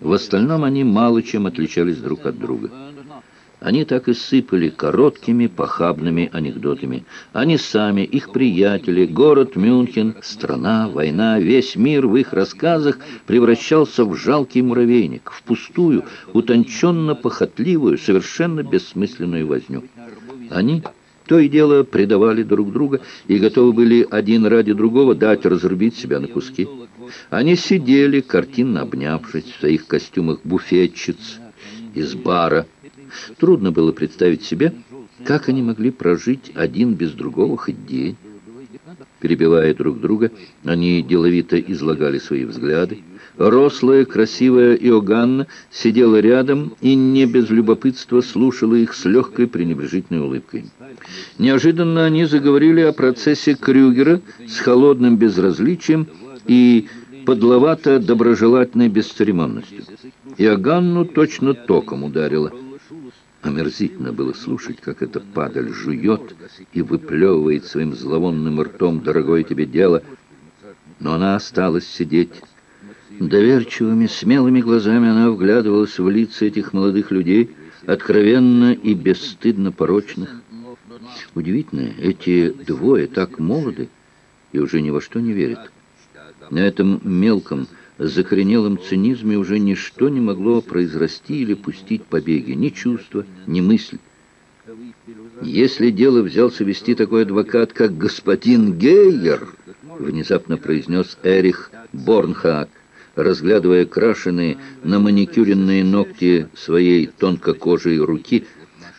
В остальном они мало чем отличались друг от друга. Они так и сыпали короткими похабными анекдотами. Они сами, их приятели, город Мюнхен, страна, война, весь мир в их рассказах превращался в жалкий муравейник, в пустую, утонченно-похотливую, совершенно бессмысленную возню. Они то и дело предавали друг друга и готовы были один ради другого дать разрубить себя на куски. Они сидели, картинно обнявшись в своих костюмах буфетчиц из бара, Трудно было представить себе, как они могли прожить один без другого хоть день. Перебивая друг друга, они деловито излагали свои взгляды. Рослая, красивая Иоганна сидела рядом и не без любопытства слушала их с легкой пренебрежительной улыбкой. Неожиданно они заговорили о процессе Крюгера с холодным безразличием и подловато-доброжелательной бесцеремонностью. Иоганну точно током ударила – Омерзительно было слушать, как эта падаль жует и выплевывает своим зловонным ртом дорогое тебе дело. Но она осталась сидеть. Доверчивыми, смелыми глазами она вглядывалась в лица этих молодых людей, откровенно и бесстыдно порочных. Удивительно, эти двое так молоды и уже ни во что не верят. На этом мелком, закоренелом цинизме уже ничто не могло произрасти или пустить побеги, ни чувства, ни мысль. «Если дело взялся вести такой адвокат, как господин Гейер», внезапно произнес Эрих Борнхак, разглядывая крашеные на маникюренные ногти своей тонкокожей руки,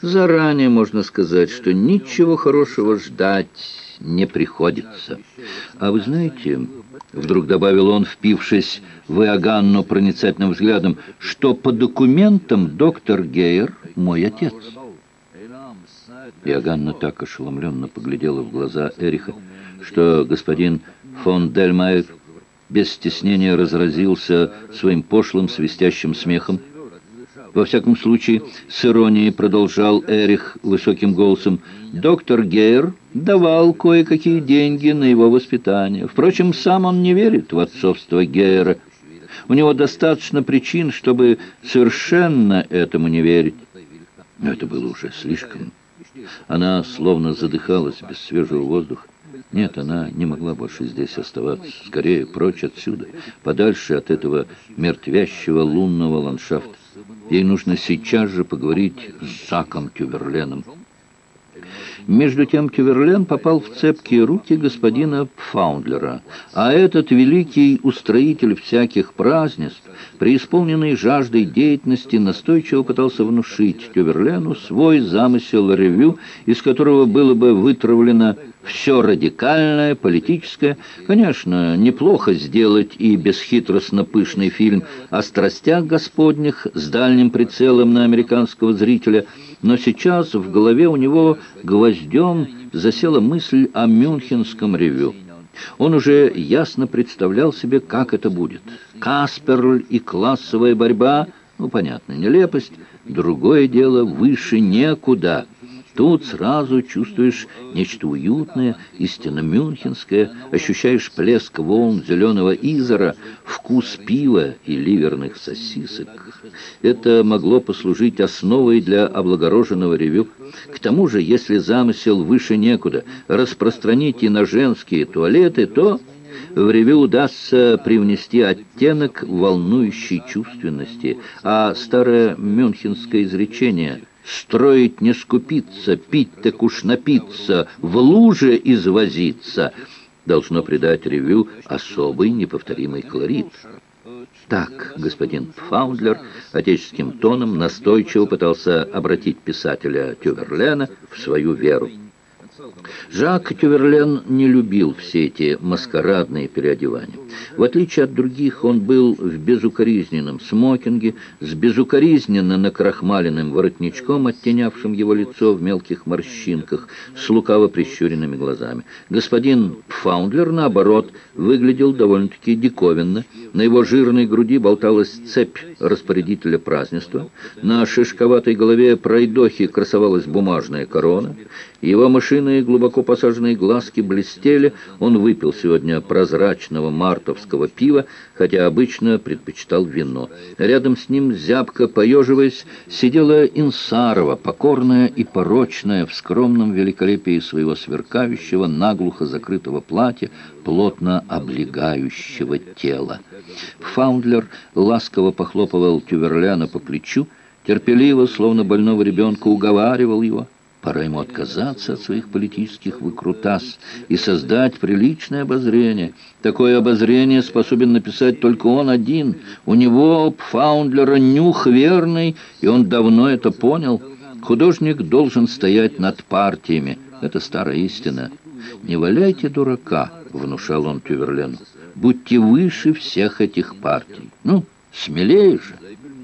заранее можно сказать, что ничего хорошего ждать не приходится. А вы знаете, вдруг добавил он, впившись в Иоганну проницательным взглядом, что по документам доктор Гейер мой отец. Иоганна так ошеломленно поглядела в глаза Эриха, что господин фон Дельмайер без стеснения разразился своим пошлым свистящим смехом, во всяком случае, с иронией продолжал Эрих высоким голосом, доктор Гейер давал кое-какие деньги на его воспитание. Впрочем, сам он не верит в отцовство Гейера. У него достаточно причин, чтобы совершенно этому не верить. Но это было уже слишком. Она словно задыхалась без свежего воздуха. Нет, она не могла больше здесь оставаться. Скорее, прочь отсюда, подальше от этого мертвящего лунного ландшафта. Ей нужно сейчас же поговорить с Заком Тюверленом. Между тем Тюверлен попал в цепкие руки господина Фаундлера, а этот великий устроитель всяких празднеств, преисполненный жаждой деятельности, настойчиво пытался внушить Тюверлену свой замысел ревю, из которого было бы вытравлено все радикальное, политическое. Конечно, неплохо сделать и бесхитростно пышный фильм о страстях господних с дальним прицелом на американского зрителя, но сейчас в голове у него гвоздем засела мысль о Мюнхенском ревю. Он уже ясно представлял себе, как это будет. Касперль и классовая борьба, ну, понятно, нелепость, другое дело выше некуда – Тут сразу чувствуешь нечто уютное, истинно мюнхенское, ощущаешь плеск волн зеленого изора, вкус пива и ливерных сосисок. Это могло послужить основой для облагороженного ревю. К тому же, если замысел выше некуда, распространить и на женские туалеты, то в ревю удастся привнести оттенок волнующей чувственности, а старое мюнхенское изречение – Строить не скупиться, пить так уж напиться, в луже извозиться должно придать ревю особый неповторимый колорит. Так господин Фаундлер отеческим тоном настойчиво пытался обратить писателя Тюверлена в свою веру. Жак Тюверлен не любил все эти маскарадные переодевания. В отличие от других, он был в безукоризненном смокинге, с безукоризненно накрахмаленным воротничком, оттенявшим его лицо в мелких морщинках, с лукаво прищуренными глазами. Господин Фаундлер, наоборот, выглядел довольно-таки диковинно. На его жирной груди болталась цепь распорядителя празднества. На шишковатой голове пройдохи красовалась бумажная корона. Его мышиные глубоко посаженные глазки блестели. Он выпил сегодня прозрачного мартовского пива, хотя обычно предпочитал вино. Рядом с ним, зябко поеживаясь, сидела Инсарова, покорная и порочная, в скромном великолепии своего сверкающего, наглухо закрытого платья, плотно облегающего тела. Фаундлер ласково похлопывал Тюверляна по плечу, терпеливо, словно больного ребенка, уговаривал его. Пора ему отказаться от своих политических выкрутас и создать приличное обозрение. Такое обозрение способен написать только он один. У него, Пфаундлера, нюх верный, и он давно это понял. Художник должен стоять над партиями. Это старая истина. «Не валяйте дурака», — внушал он Тюверлену. «Будьте выше всех этих партий. Ну, смелее же».